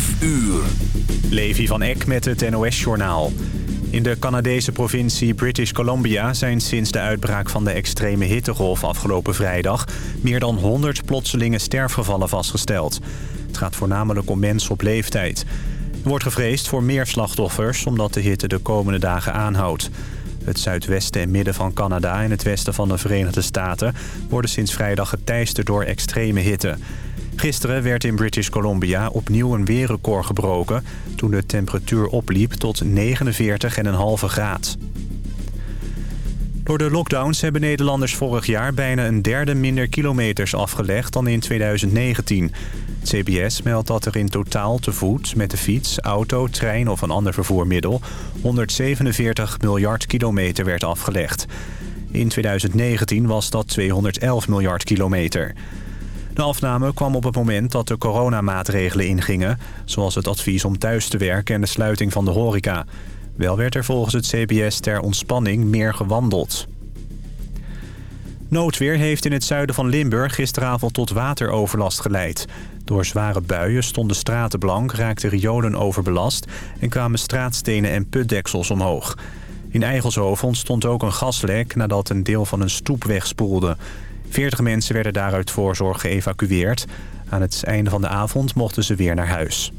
5 uur. Levi van Eck met het NOS-journaal. In de Canadese provincie British Columbia zijn sinds de uitbraak van de extreme hittegolf afgelopen vrijdag... meer dan 100 plotselinge sterfgevallen vastgesteld. Het gaat voornamelijk om mensen op leeftijd. Er wordt gevreesd voor meer slachtoffers omdat de hitte de komende dagen aanhoudt. Het zuidwesten en midden van Canada en het westen van de Verenigde Staten... worden sinds vrijdag geteisterd door extreme hitte. Gisteren werd in British Columbia opnieuw een weerrecord gebroken... toen de temperatuur opliep tot 49,5 graad. Door de lockdowns hebben Nederlanders vorig jaar bijna een derde minder kilometers afgelegd dan in 2019. Het CBS meldt dat er in totaal te voet, met de fiets, auto, trein of een ander vervoermiddel 147 miljard kilometer werd afgelegd. In 2019 was dat 211 miljard kilometer. De afname kwam op het moment dat de coronamaatregelen ingingen... zoals het advies om thuis te werken en de sluiting van de horeca. Wel werd er volgens het CBS ter ontspanning meer gewandeld. Noodweer heeft in het zuiden van Limburg gisteravond tot wateroverlast geleid. Door zware buien stonden straten blank, raakten riolen overbelast... en kwamen straatstenen en putdeksels omhoog. In Eigelshoven ontstond ook een gaslek nadat een deel van een stoep wegspoelde. 40 mensen werden daaruit voorzorg geëvacueerd. Aan het einde van de avond mochten ze weer naar huis.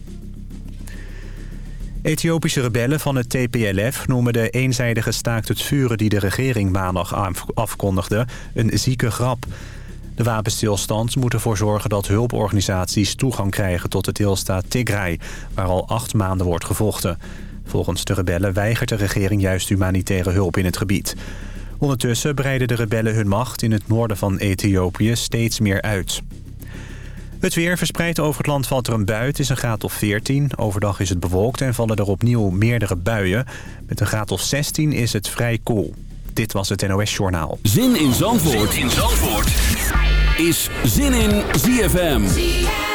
Ethiopische rebellen van het TPLF noemen de eenzijdige staakt het vuren... die de regering maandag afkondigde een zieke grap. De wapenstilstand moet ervoor zorgen dat hulporganisaties toegang krijgen... tot de deelstaat Tigray, waar al acht maanden wordt gevochten. Volgens de rebellen weigert de regering juist humanitaire hulp in het gebied. Ondertussen breiden de rebellen hun macht in het noorden van Ethiopië steeds meer uit. Het weer verspreid over het land valt er een bui. Het is een graad of 14. Overdag is het bewolkt en vallen er opnieuw meerdere buien. Met een graad of 16 is het vrij koel. Dit was het NOS Journaal. Zin in Zandvoort, zin in Zandvoort. is Zin in ZFM. ZFM.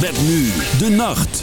Met nu de nacht.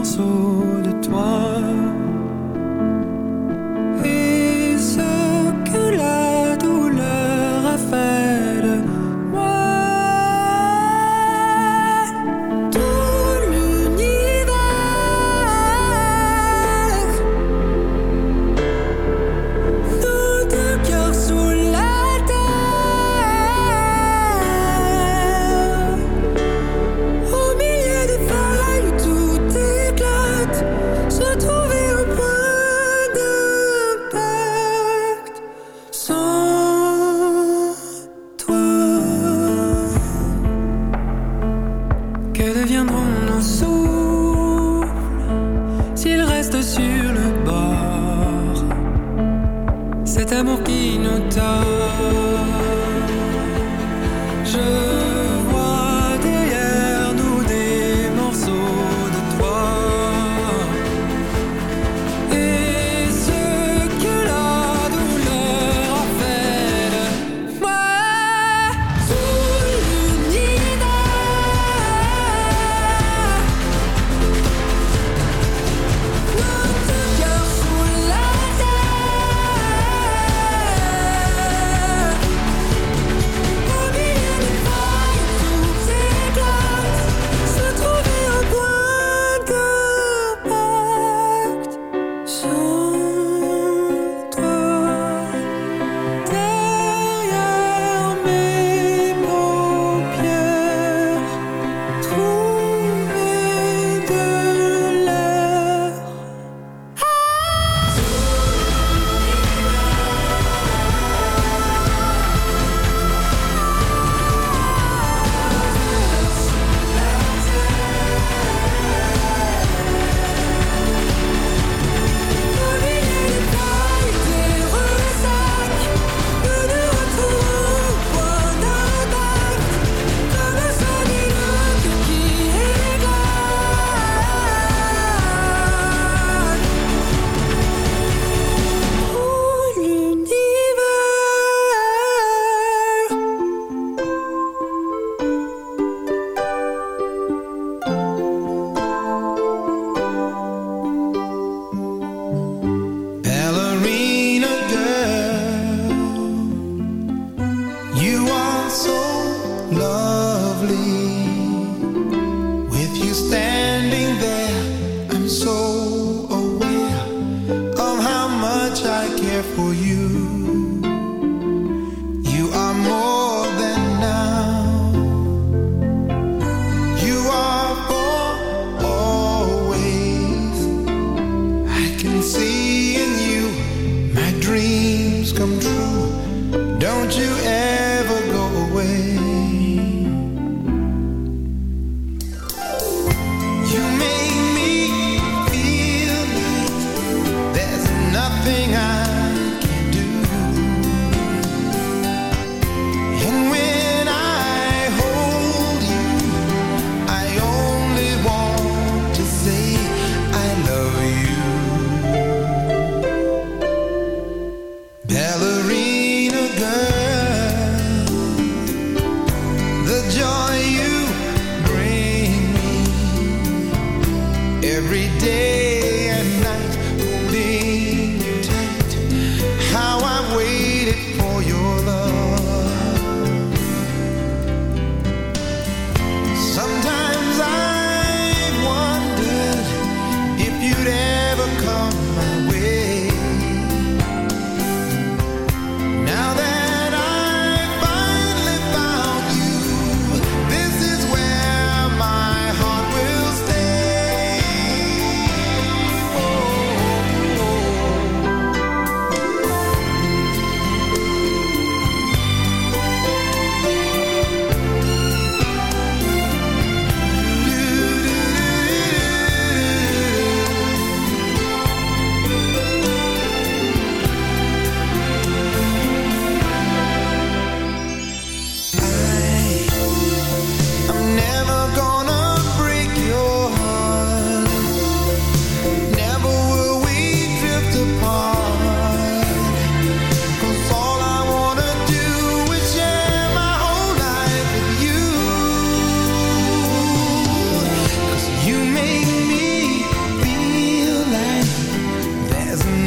also.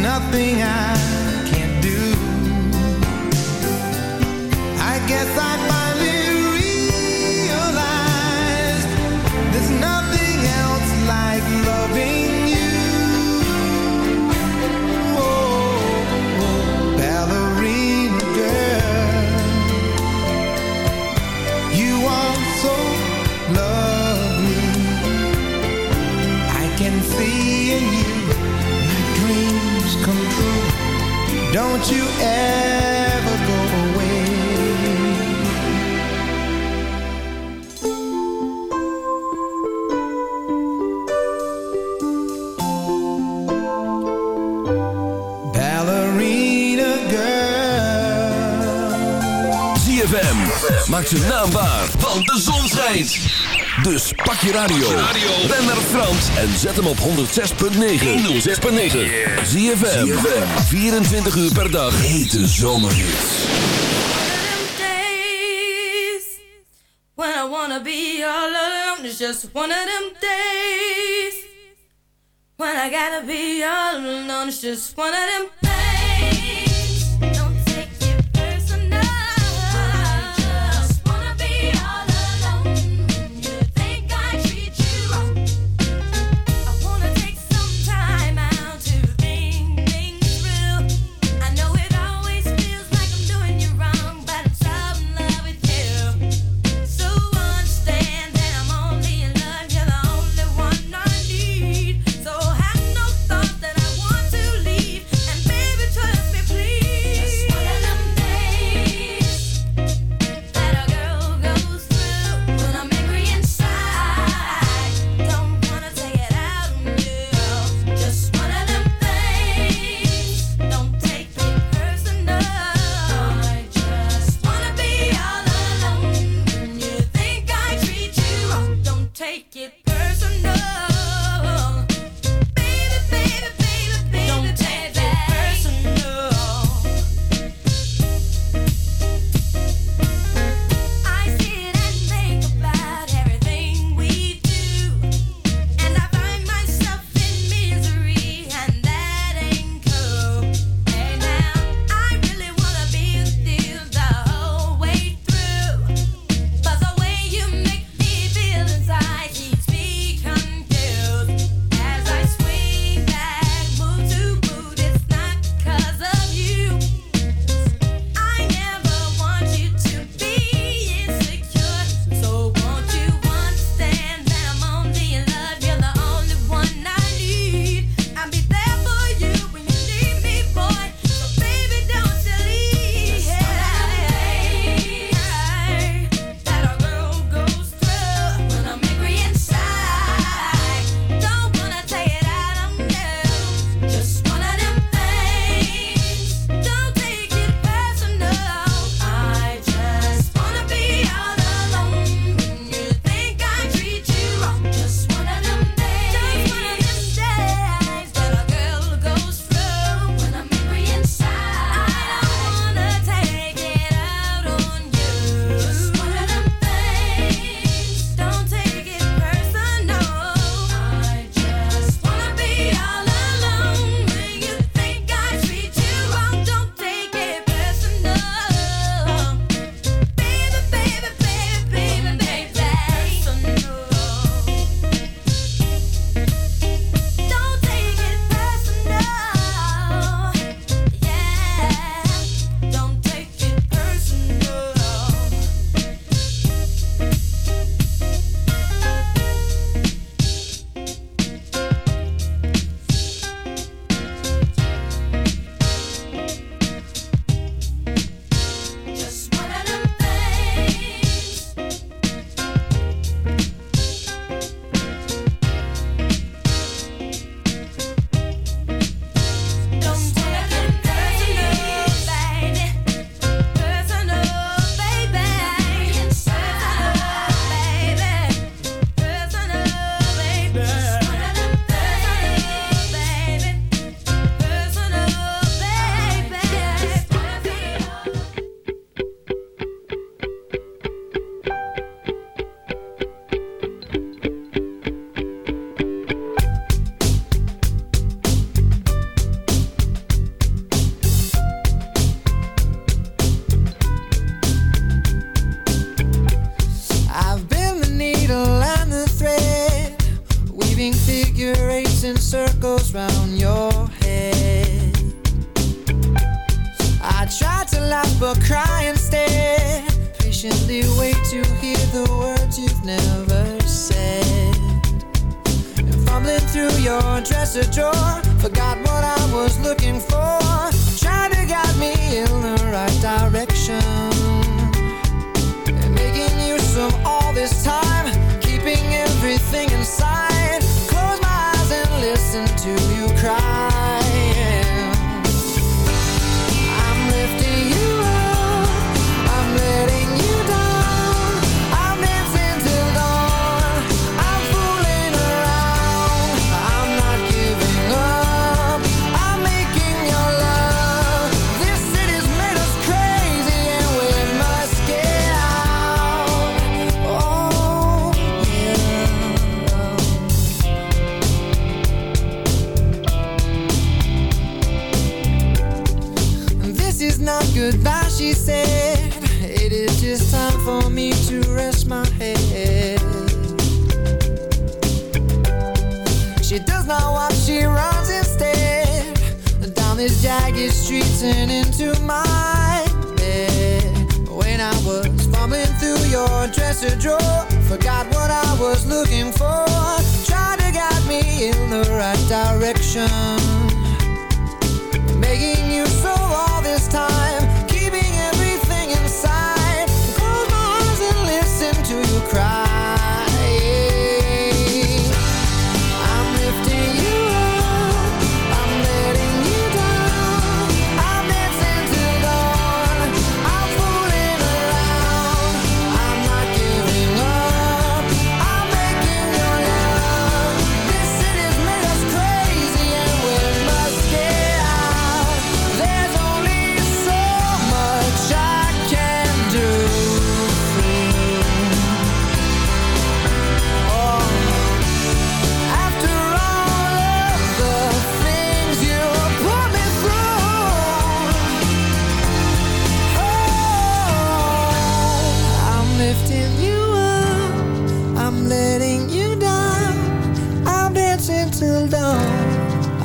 nothing I can't do. I guess I Don't you ever go away. Ballerina girl. ZFM, max ze naambaar, want de zon schijnt. Dus pak je radio. Ben naar Frans en zet hem op 106.9. 106.9. Zie je 24 uur per dag. Hete zomerhits. When I wanna be all alone, it's just one of them days. When I gotta be all alone, it's just one of them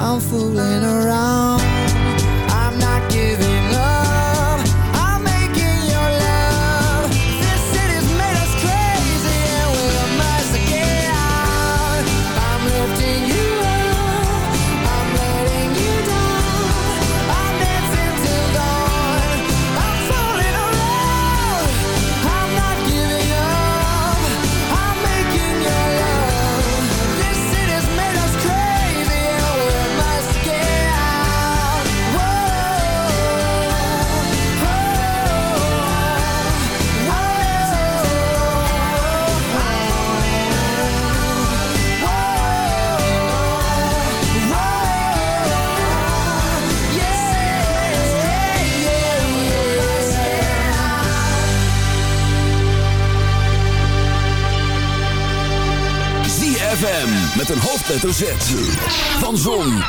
I'm fooling around, hoofdletter Z. Van Zon,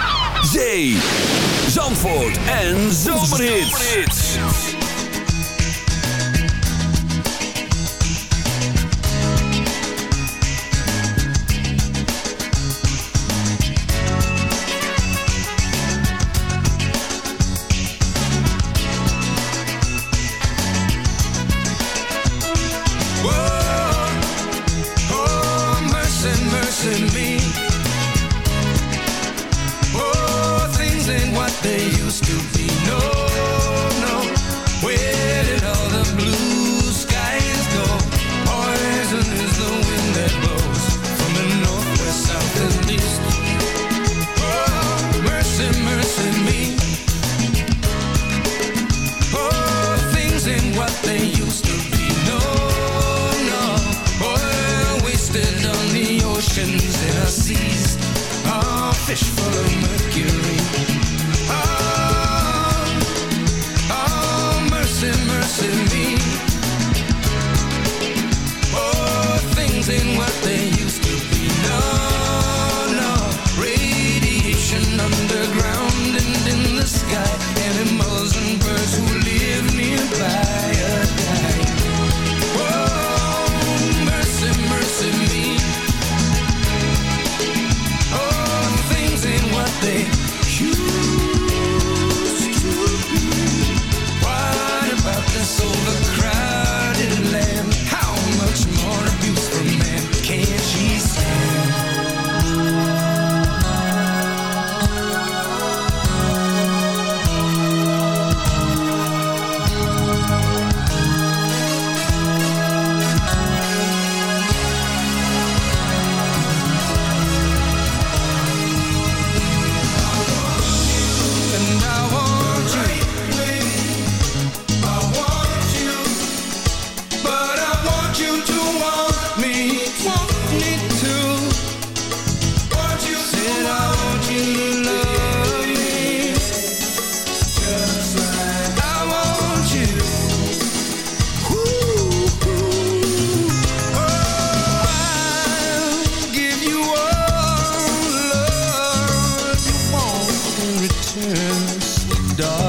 dark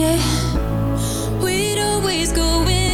Yeah, we'd always go in.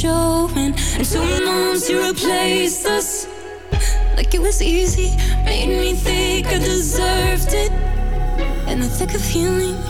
showing. And two moms, you replaced us. Like it was easy, made me think I deserved it. In the thick of healing.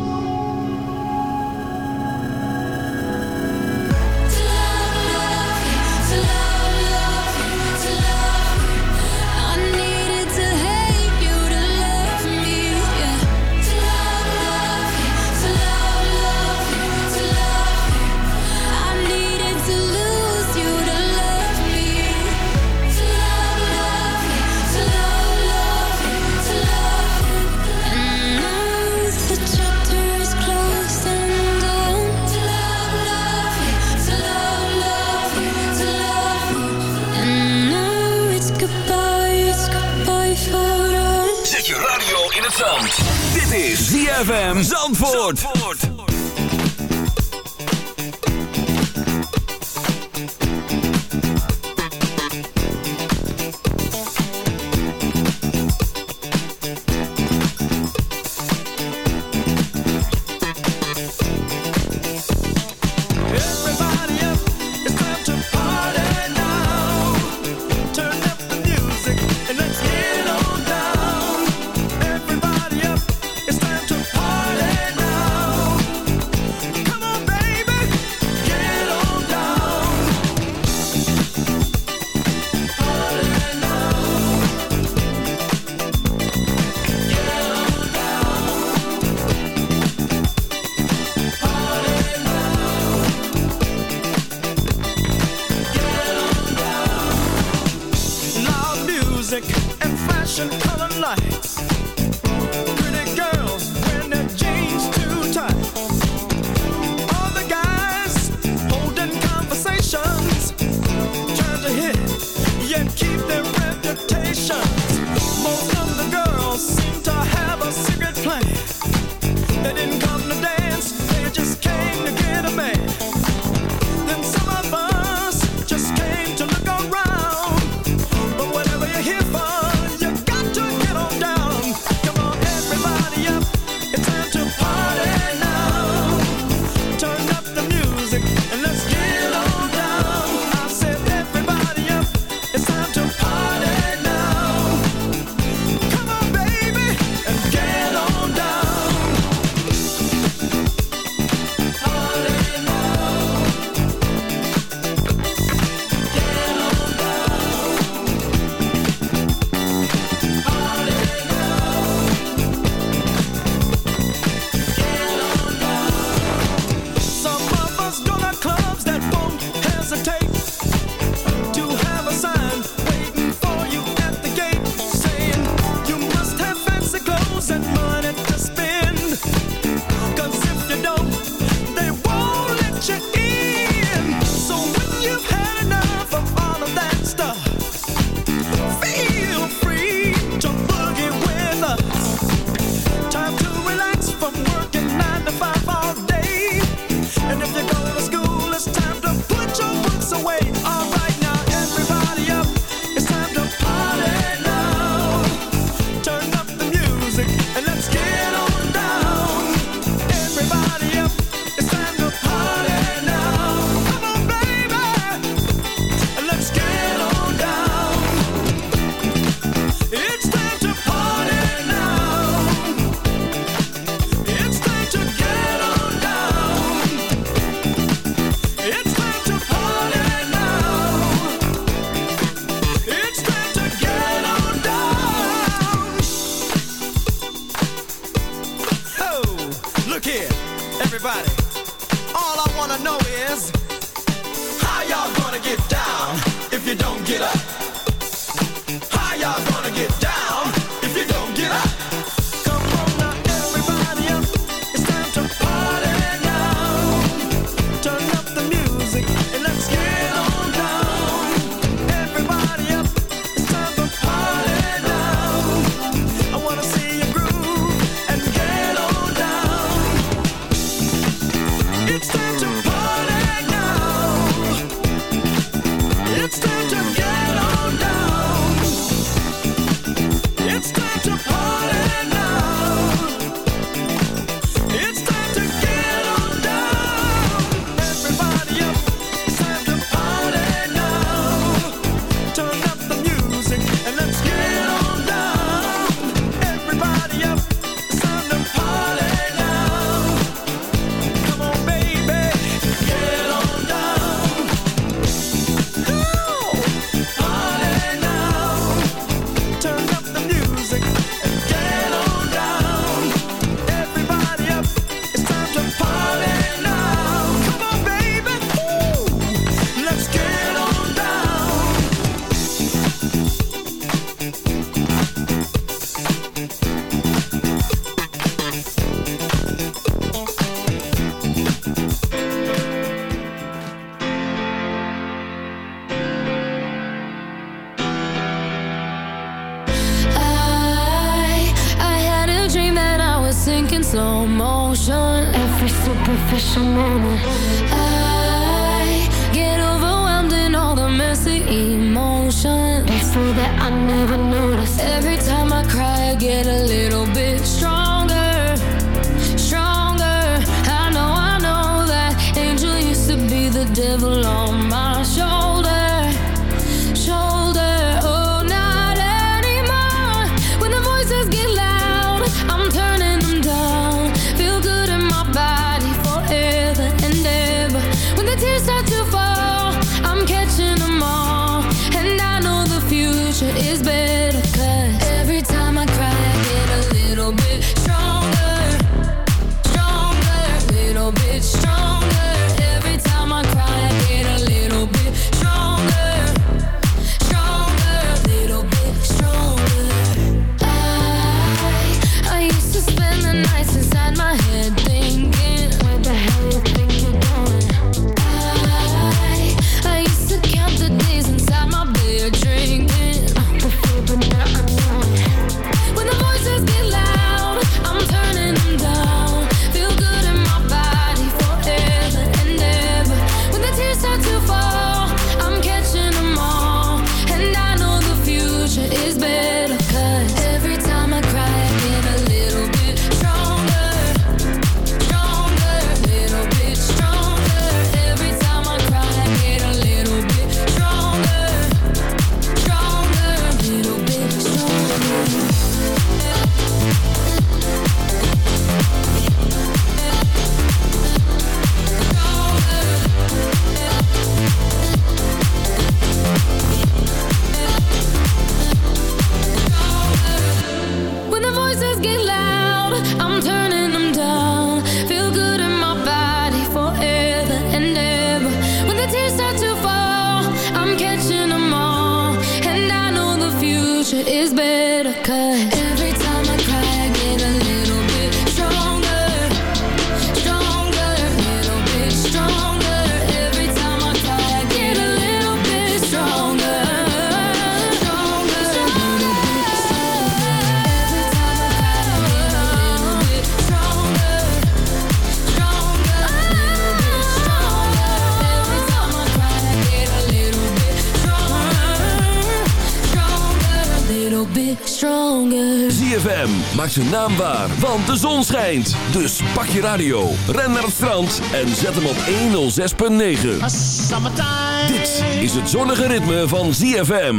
naam want de zon schijnt. Dus pak je radio, ren naar het strand en zet hem op 106.9. Dit is het zonnige ritme van ZFM.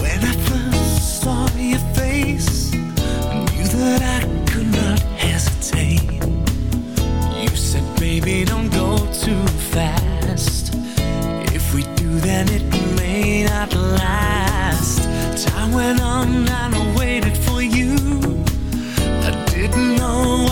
When I first saw your face, I knew that I could not hesitate. You said, baby, don't go too fast. then it may not last. Time went on and I waited for you. I didn't know.